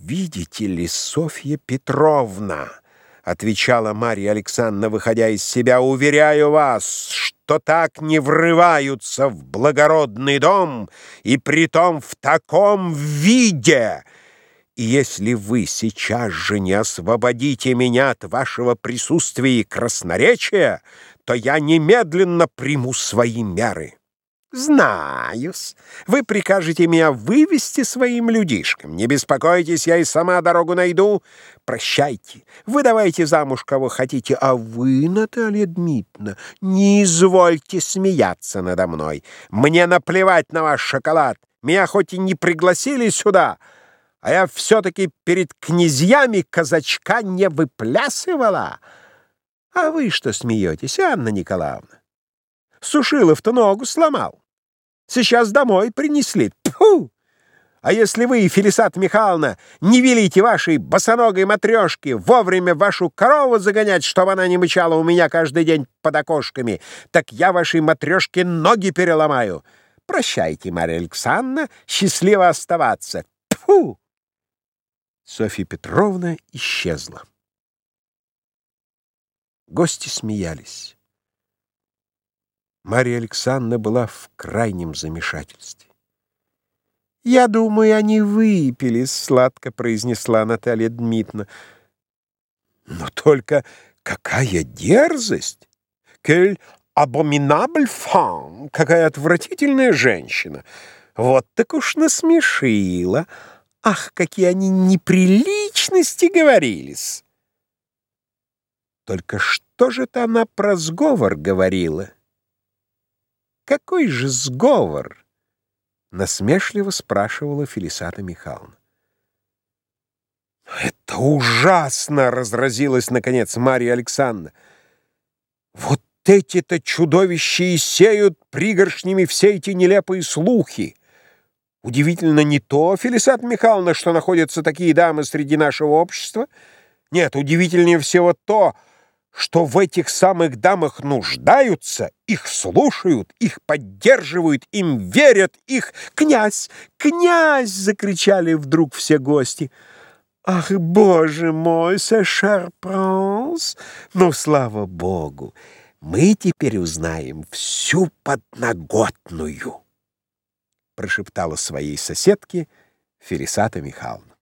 «Видите ли, Софья Петровна, — отвечала Марья Александровна, выходя из себя, — уверяю вас, что так не врываются в благородный дом, и притом в таком виде. И если вы сейчас же не освободите меня от вашего присутствия и красноречия, то я немедленно приму свои меры». «Знаю-с. Вы прикажете меня вывести своим людишкам. Не беспокойтесь, я и сама дорогу найду. Прощайте. Вы давайте замуж кого хотите, а вы, Наталья Дмитриевна, не извольте смеяться надо мной. Мне наплевать на ваш шоколад. Меня хоть и не пригласили сюда, а я все-таки перед князьями казачка не выплясывала. А вы что смеетесь, Анна Николаевна? Сушилов-то ногу сломал. Сейчас домой принесли. Тьфу! А если вы, Фелисат Михайловна, не велите вашей босоногой матрешке вовремя вашу корову загонять, чтобы она не мычала у меня каждый день под окошками, так я вашей матрешке ноги переломаю. Прощайте, Марья Александровна, счастливо оставаться. Тьфу! Софья Петровна исчезла. Гости смеялись. Марья Александровна была в крайнем замешательстве. «Я думаю, они выпили», — сладко произнесла Наталья Дмитриевна. «Но только какая дерзость! Кель абоминабль фам! Какая отвратительная женщина! Вот так уж насмешила! Ах, какие они неприличности говорились!» Только что же-то она про сговор говорила? Какой же сговор? Насмешливо спрашивала Фелисата Михайловна. «Это ужасно!» — разразилась, наконец, Марья Александровна. «Вот эти-то чудовища и сеют пригоршнями все эти нелепые слухи. Удивительно не то, Фелисат Михайловна, что находятся такие дамы среди нашего общества. Нет, удивительнее всего то, что в этих самых дамах нуждаются, их слушают, их поддерживают, им верят, их «Князь! Князь!» — закричали вдруг все гости. «Ах, боже мой, сэшер пранс!» Ну, слава богу, мы теперь узнаем всю подноготную, прошептала своей соседке Ферисата Михайловна.